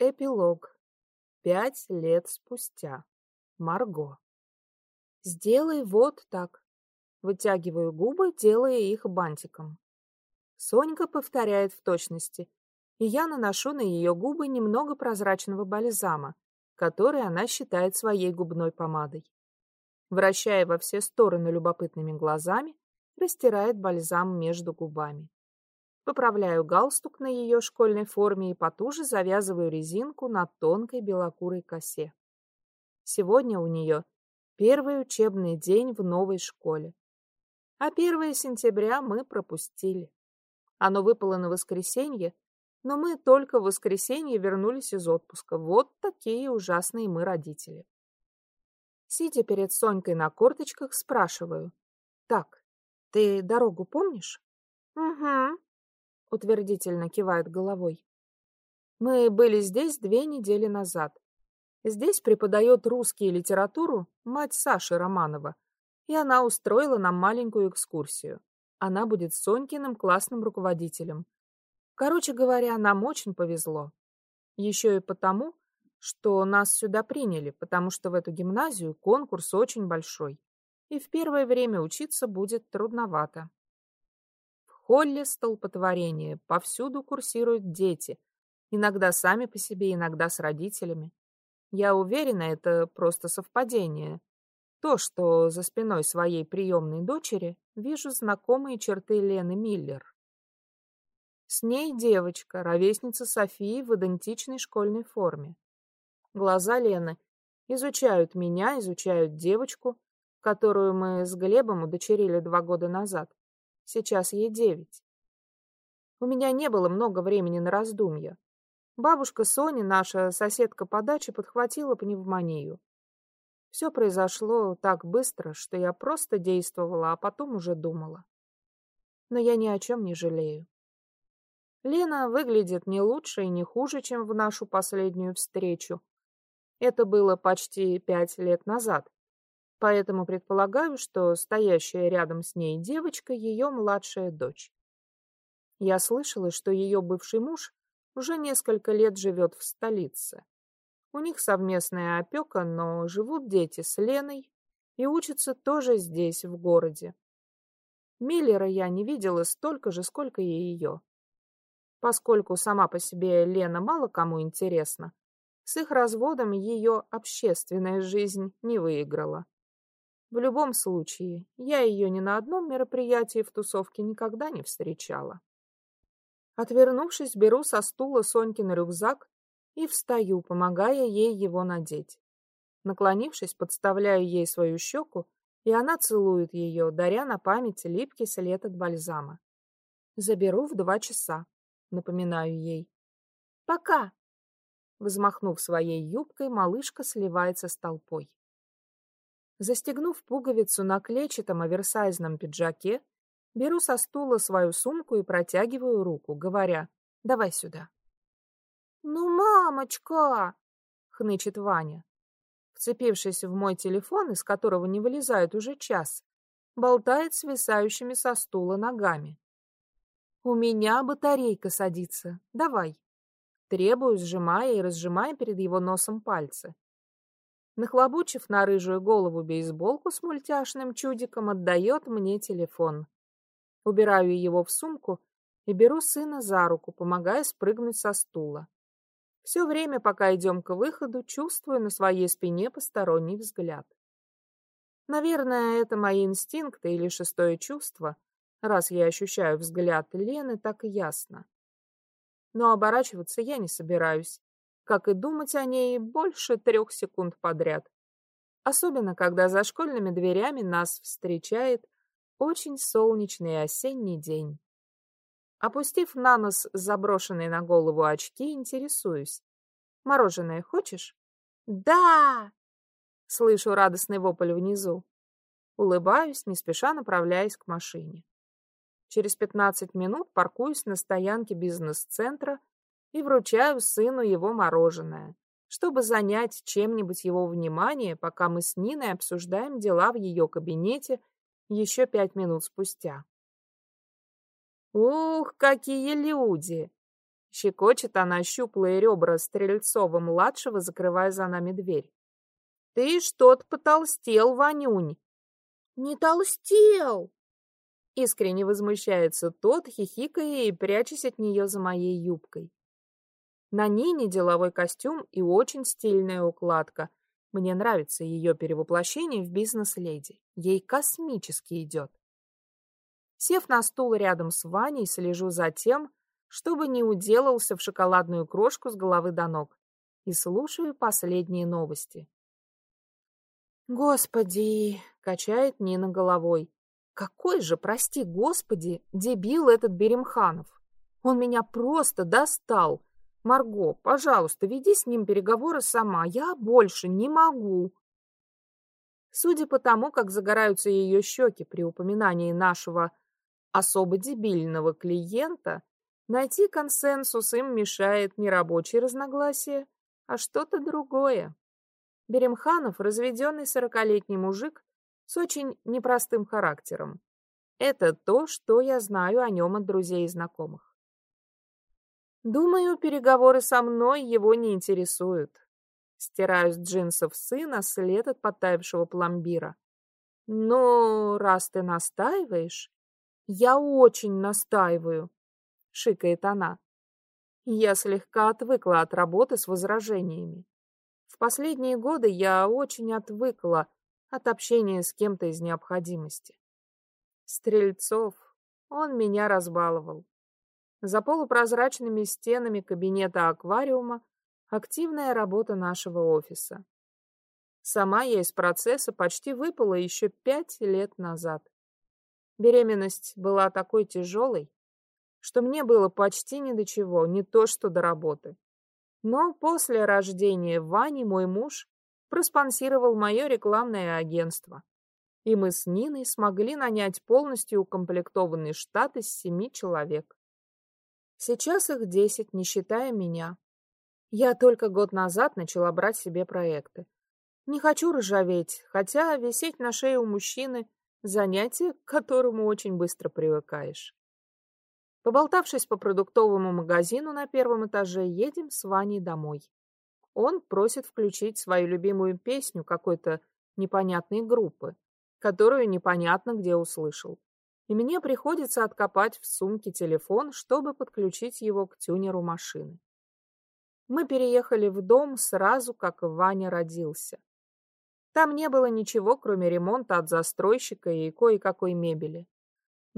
Эпилог. Пять лет спустя. Марго. Сделай вот так. Вытягиваю губы, делая их бантиком. Сонька повторяет в точности, и я наношу на ее губы немного прозрачного бальзама, который она считает своей губной помадой. Вращая во все стороны любопытными глазами, растирает бальзам между губами. Поправляю галстук на ее школьной форме и потуже завязываю резинку на тонкой белокурой косе. Сегодня у нее первый учебный день в новой школе. А 1 сентября мы пропустили. Оно выпало на воскресенье, но мы только в воскресенье вернулись из отпуска. Вот такие ужасные мы родители. Сидя перед Сонькой на корточках, спрашиваю. «Так, ты дорогу помнишь?» «Угу», — утвердительно кивает головой. «Мы были здесь две недели назад. Здесь преподает русский литературу мать Саши Романова, и она устроила нам маленькую экскурсию. Она будет Сонькиным классным руководителем. Короче говоря, нам очень повезло. Еще и потому, что нас сюда приняли, потому что в эту гимназию конкурс очень большой, и в первое время учиться будет трудновато. Холле столпотворение, повсюду курсируют дети, иногда сами по себе, иногда с родителями. Я уверена, это просто совпадение. То, что за спиной своей приемной дочери вижу знакомые черты Лены Миллер. С ней девочка, ровесница Софии в идентичной школьной форме. Глаза Лены изучают меня, изучают девочку, которую мы с Глебом удочерили два года назад. Сейчас ей девять. У меня не было много времени на раздумья. Бабушка Соня, наша соседка по даче, подхватила пневмонию. Все произошло так быстро, что я просто действовала, а потом уже думала. Но я ни о чем не жалею. Лена выглядит не лучше и не хуже, чем в нашу последнюю встречу, это было почти пять лет назад, поэтому предполагаю, что стоящая рядом с ней девочка — ее младшая дочь. Я слышала, что ее бывший муж уже несколько лет живет в столице. У них совместная опека, но живут дети с Леной и учатся тоже здесь, в городе. Миллера я не видела столько же, сколько и ее. Поскольку сама по себе Лена мало кому интересна, с их разводом ее общественная жизнь не выиграла. В любом случае, я ее ни на одном мероприятии в тусовке никогда не встречала. Отвернувшись, беру со стула Сонькин рюкзак и встаю, помогая ей его надеть. Наклонившись, подставляю ей свою щеку, и она целует ее, даря на память липкий след от бальзама. Заберу в два часа, напоминаю ей. «Пока!» Взмахнув своей юбкой, малышка сливается с толпой. Застегнув пуговицу на клетчатом оверсайзном пиджаке, беру со стула свою сумку и протягиваю руку, говоря «давай сюда». «Ну, мамочка!» — хнычет Ваня. Вцепившись в мой телефон, из которого не вылезает уже час, болтает свисающими со стула ногами. «У меня батарейка садится. Давай». Требую, сжимая и разжимая перед его носом пальцы. Нахлобучив на рыжую голову бейсболку с мультяшным чудиком, отдает мне телефон. Убираю его в сумку и беру сына за руку, помогая спрыгнуть со стула. Все время, пока идем к выходу, чувствую на своей спине посторонний взгляд. Наверное, это мои инстинкты или шестое чувство, раз я ощущаю взгляд Лены так ясно но оборачиваться я не собираюсь, как и думать о ней больше трех секунд подряд. Особенно, когда за школьными дверями нас встречает очень солнечный осенний день. Опустив на нос заброшенные на голову очки, интересуюсь. «Мороженое хочешь?» «Да!» Слышу радостный вопль внизу. Улыбаюсь, не спеша направляясь к машине. Через 15 минут паркуюсь на стоянке бизнес-центра и вручаю сыну его мороженое, чтобы занять чем-нибудь его внимание, пока мы с Ниной обсуждаем дела в ее кабинете еще пять минут спустя. «Ух, какие люди!» Щекочет она щуплые ребра Стрельцова-младшего, закрывая за нами дверь. Ты что-то потолстел, Ванюнь. Не толстел! Искренне возмущается тот, хихикая и прячась от нее за моей юбкой. На Нине деловой костюм и очень стильная укладка. Мне нравится ее перевоплощение в бизнес-леди. Ей космически идет. Сев на стул рядом с Ваней, слежу за тем, чтобы не уделался в шоколадную крошку с головы до ног, и слушаю последние новости. «Господи!» — качает Нина головой. «Какой же, прости господи, дебил этот Беремханов! Он меня просто достал! Марго, пожалуйста, веди с ним переговоры сама, я больше не могу!» Судя по тому, как загораются ее щеки при упоминании нашего особо дебильного клиента, найти консенсус им мешает не рабочие разногласия, а что-то другое. Беремханов – разведенный сорокалетний мужик с очень непростым характером. Это то, что я знаю о нем от друзей и знакомых. Думаю, переговоры со мной его не интересуют. Стираю с джинсов сына след от подтаявшего пломбира. Но раз ты настаиваешь... Я очень настаиваю, шикает она. Я слегка отвыкла от работы с возражениями. В последние годы я очень отвыкла от общения с кем-то из необходимости. Стрельцов, он меня разбаловал. За полупрозрачными стенами кабинета аквариума активная работа нашего офиса. Сама я из процесса почти выпала еще пять лет назад. Беременность была такой тяжелой, что мне было почти ни до чего, не то что до работы. Но после рождения Вани мой муж проспонсировал мое рекламное агентство. И мы с Ниной смогли нанять полностью укомплектованный штат из семи человек. Сейчас их десять, не считая меня. Я только год назад начала брать себе проекты. Не хочу ржаветь, хотя висеть на шее у мужчины – занятие, к которому очень быстро привыкаешь. Поболтавшись по продуктовому магазину на первом этаже, едем с Ваней домой. Он просит включить свою любимую песню какой-то непонятной группы, которую непонятно где услышал. И мне приходится откопать в сумке телефон, чтобы подключить его к тюнеру машины. Мы переехали в дом сразу, как Ваня родился. Там не было ничего, кроме ремонта от застройщика и кое-какой мебели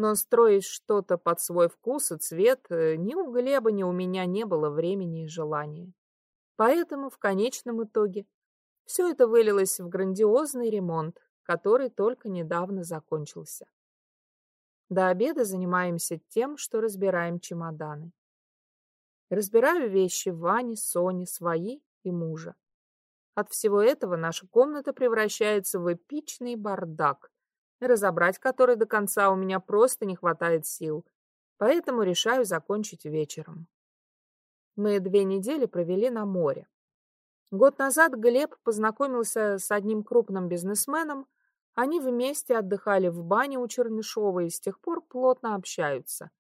но строить что-то под свой вкус и цвет э, ни у Глеба, ни у меня не было времени и желания. Поэтому в конечном итоге все это вылилось в грандиозный ремонт, который только недавно закончился. До обеда занимаемся тем, что разбираем чемоданы. Разбираю вещи Вани, Сони, свои и мужа. От всего этого наша комната превращается в эпичный бардак, разобрать который до конца у меня просто не хватает сил, поэтому решаю закончить вечером. Мы две недели провели на море. Год назад Глеб познакомился с одним крупным бизнесменом, они вместе отдыхали в бане у Чернышова и с тех пор плотно общаются.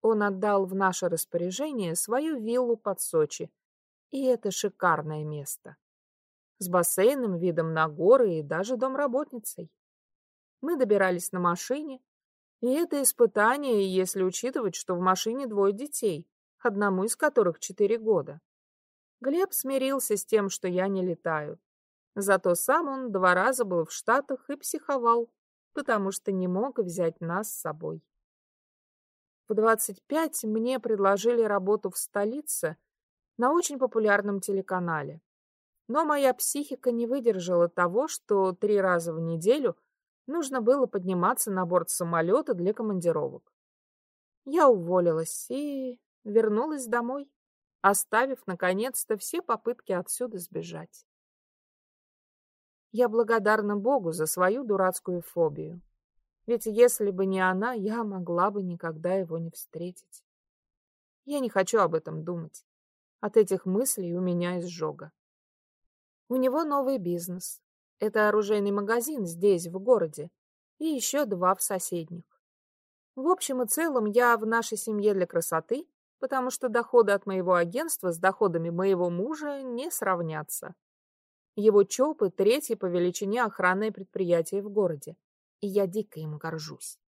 Он отдал в наше распоряжение свою виллу под Сочи, и это шикарное место. С бассейном, видом на горы и даже домработницей. Мы добирались на машине, и это испытание, если учитывать, что в машине двое детей, одному из которых четыре года. Глеб смирился с тем, что я не летаю. Зато сам он два раза был в Штатах и психовал, потому что не мог взять нас с собой. В 25 мне предложили работу в столице на очень популярном телеканале. Но моя психика не выдержала того, что три раза в неделю – нужно было подниматься на борт самолета для командировок. Я уволилась и вернулась домой, оставив, наконец-то, все попытки отсюда сбежать. Я благодарна Богу за свою дурацкую фобию. Ведь если бы не она, я могла бы никогда его не встретить. Я не хочу об этом думать. От этих мыслей у меня изжога. У него новый бизнес, это оружейный магазин здесь, в городе, и еще два в соседних. В общем и целом, я в нашей семье для красоты потому что доходы от моего агентства с доходами моего мужа не сравнятся. Его ЧОПы – третье по величине охранное предприятие в городе, и я дико им горжусь.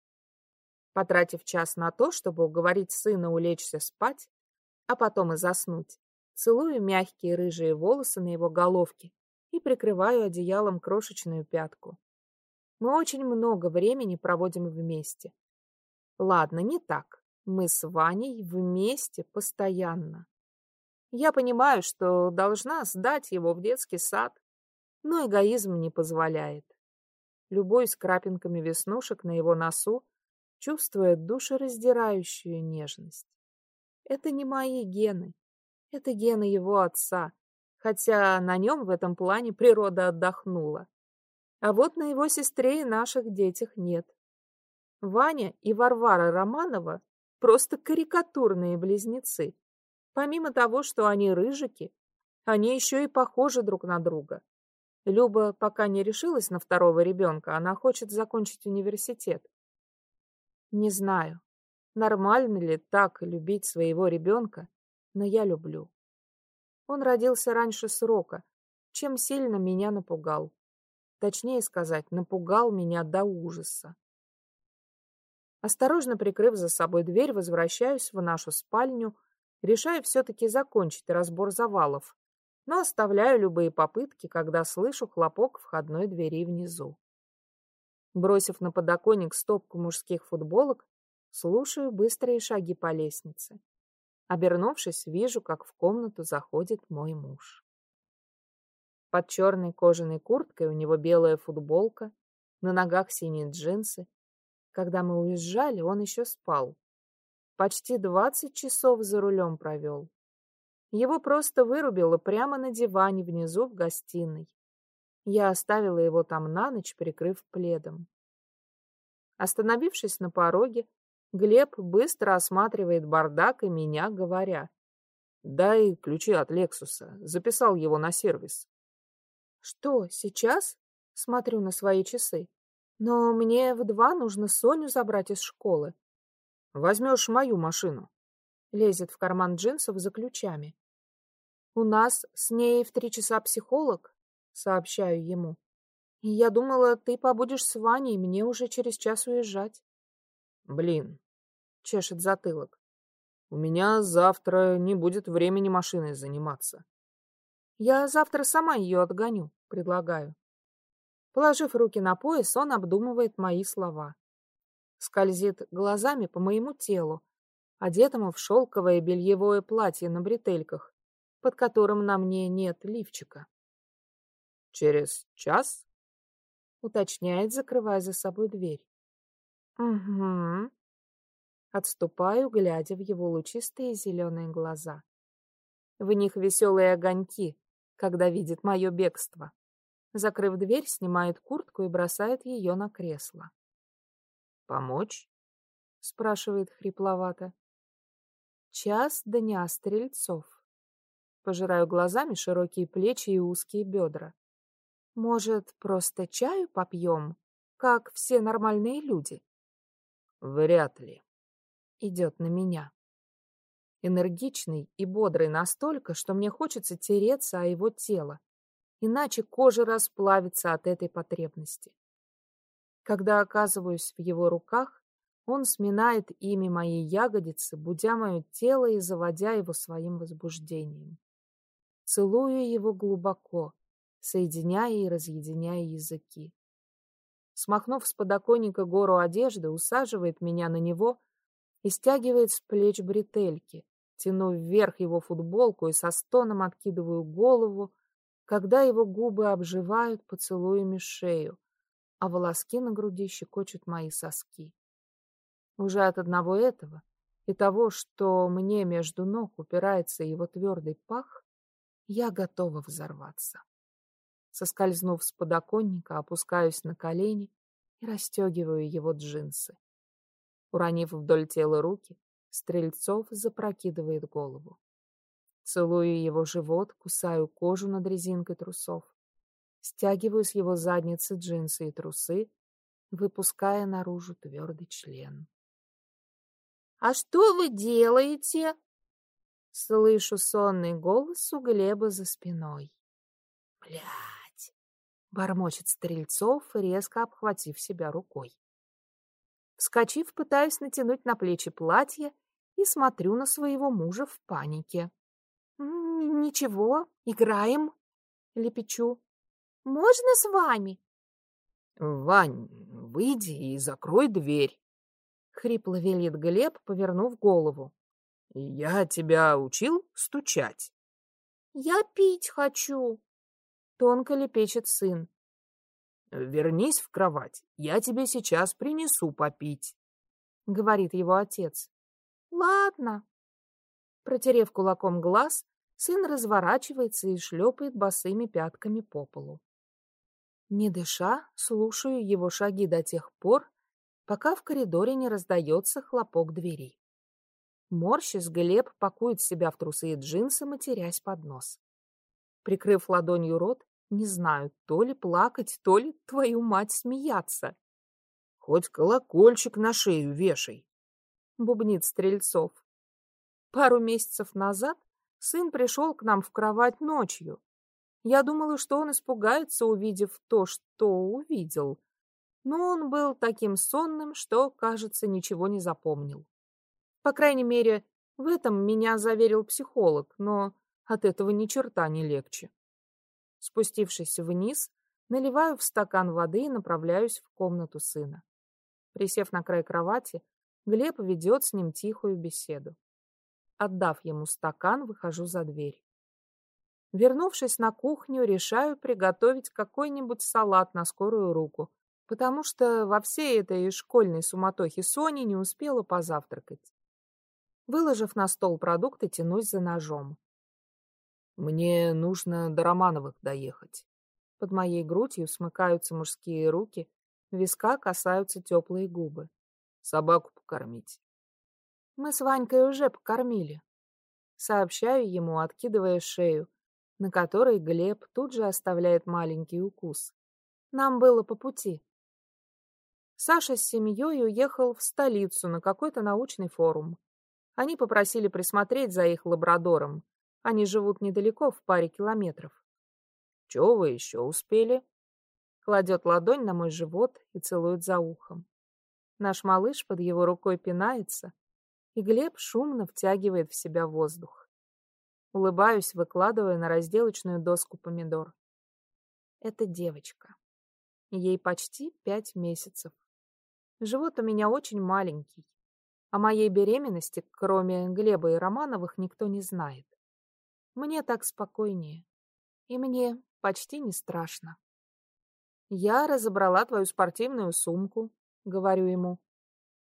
Потратив час на то, чтобы уговорить сына улечься спать, а потом и заснуть, целую мягкие рыжие волосы на его головке и прикрываю одеялом крошечную пятку. Мы очень много времени проводим вместе. Ладно, не так. Мы с Ваней вместе постоянно. Я понимаю, что должна сдать его в детский сад, но эгоизм не позволяет. Любой с крапинками веснушек на его носу чувствует душераздирающую нежность. Это не мои гены, это гены его отца, хотя на нем в этом плане природа отдохнула. А вот на его сестре и наших детях нет. Ваня и Варвара Романова просто карикатурные близнецы. Помимо того, что они рыжики, они еще и похожи друг на друга. Люба пока не решилась на второго ребенка, она хочет закончить университет. Не знаю, нормально ли так любить своего ребенка, но я люблю. Он родился раньше срока, чем сильно меня напугал. Точнее сказать, напугал меня до ужаса. Осторожно прикрыв за собой дверь, возвращаюсь в нашу спальню, решаю все-таки закончить разбор завалов, но оставляю любые попытки, когда слышу хлопок входной двери внизу. Бросив на подоконник стопку мужских футболок, слушаю быстрые шаги по лестнице. Обернувшись, вижу, как в комнату заходит мой муж. Под черной кожаной курткой у него белая футболка, на ногах синие джинсы, когда мы уезжали, он еще спал. Почти двадцать часов за рулем провел. Его просто вырубило прямо на диване внизу в гостиной. Я оставила его там на ночь, прикрыв пледом. Остановившись на пороге, Глеб быстро осматривает бардак и меня, говоря. «Дай ключи от Лексуса. Записал его на сервис». «Что, сейчас?» Смотрю на свои часы. Но мне в два нужно Соню забрать из школы. Возьмешь мою машину. Лезет в карман джинсов за ключами. У нас с ней в три часа психолог, сообщаю ему. Я думала, ты побудешь с Ваней, мне уже через час уезжать. Блин, чешет затылок. У меня завтра не будет времени машиной заниматься. Я завтра сама ее отгоню, предлагаю. Положив руки на пояс, он обдумывает мои слова. Скользит глазами по моему телу, одетому в шелковое бельевое платье на бретельках, под которым на мне нет лифчика. «Через час?» — уточняет, закрывая за собой дверь. «Угу». Отступаю, глядя в его лучистые зеленые глаза. В них веселые огоньки, когда видит мое бегство. Закрыв дверь, снимает куртку и бросает ее на кресло. «Помочь?» — спрашивает хрипловато. «Час дня стрельцов». Пожираю глазами широкие плечи и узкие бедра. «Может, просто чаю попьем, как все нормальные люди?» «Вряд ли». Идет на меня. Энергичный и бодрый настолько, что мне хочется тереться о его тело иначе кожа расплавится от этой потребности. Когда оказываюсь в его руках, он сминает ими мои ягодицы, будя мое тело и заводя его своим возбуждением. Целую его глубоко, соединяя и разъединяя языки. Смахнув с подоконника гору одежды, усаживает меня на него и стягивает с плеч бретельки, тяну вверх его футболку и со стоном откидываю голову, когда его губы обживают поцелуями шею, а волоски на груди щекочут мои соски. Уже от одного этого и того, что мне между ног упирается его твердый пах, я готова взорваться. Соскользнув с подоконника, опускаюсь на колени и расстегиваю его джинсы. Уронив вдоль тела руки, Стрельцов запрокидывает голову. Целую его живот, кусаю кожу над резинкой трусов. Стягиваю с его задницы джинсы и трусы, выпуская наружу твердый член. «А что вы делаете?» Слышу сонный голос у Глеба за спиной. Блядь! Бормочет Стрельцов, резко обхватив себя рукой. Вскочив, пытаюсь натянуть на плечи платье и смотрю на своего мужа в панике. «Ничего, играем», — лепечу. «Можно с вами?» «Вань, выйди и закрой дверь», — хрипло велит Глеб, повернув голову. «Я тебя учил стучать?» «Я пить хочу», — тонко лепечет сын. «Вернись в кровать, я тебе сейчас принесу попить», — говорит его отец. «Ладно». Протерев кулаком глаз, сын разворачивается и шлепает босыми пятками по полу. Не дыша, слушаю его шаги до тех пор, пока в коридоре не раздается хлопок двери. Морщис Глеб пакует себя в трусы и джинсы, матерясь под нос. Прикрыв ладонью рот, не знаю, то ли плакать, то ли, твою мать, смеяться. — Хоть колокольчик на шею вешай, — бубнит Стрельцов. Пару месяцев назад сын пришел к нам в кровать ночью, я думала, что он испугается, увидев то, что увидел. Но он был таким сонным, что, кажется, ничего не запомнил. По крайней мере, в этом меня заверил психолог, но от этого ни черта не легче. Спустившись вниз, наливаю в стакан воды и направляюсь в комнату сына. Присев на край кровати, Глеб ведет с ним тихую беседу. Отдав ему стакан, выхожу за дверь. Вернувшись на кухню, решаю приготовить какой-нибудь салат на скорую руку, потому что во всей этой школьной суматохе Сони не успела позавтракать. Выложив на стол продукты, тянусь за ножом. «Мне нужно до Романовых доехать». Под моей грудью смыкаются мужские руки, виска касаются теплые губы. «Собаку покормить». «Мы с Ванькой уже покормили». Сообщаю ему, откидывая шею, на которой Глеб тут же оставляет маленький укус. Нам было по пути. Саша с семьей уехал в столицу на какой-то научный форум. Они попросили присмотреть за их лабрадором. Они живут недалеко, в паре километров. «Чего вы еще успели?» Кладет ладонь на мой живот и целует за ухом. Наш малыш под его рукой пинается, и Глеб шумно втягивает в себя воздух. Улыбаюсь, выкладывая на разделочную доску помидор. Это девочка. Ей почти пять месяцев. Живот у меня очень маленький. О моей беременности, кроме Глеба и Романовых, никто не знает. Мне так спокойнее. И мне почти не страшно. Я разобрала твою спортивную сумку, говорю ему.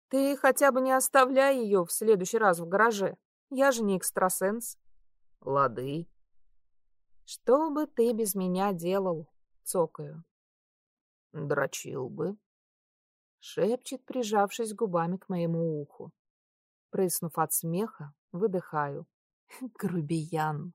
Ты хотя бы не оставляй ее в следующий раз в гараже. Я же не экстрасенс. Лады. Что бы ты без меня делал? Цокаю. Дрочил бы. Шепчет, прижавшись губами к моему уху. Прыснув от смеха, выдыхаю. Грубиян.